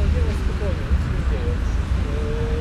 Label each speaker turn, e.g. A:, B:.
A: のユネスコ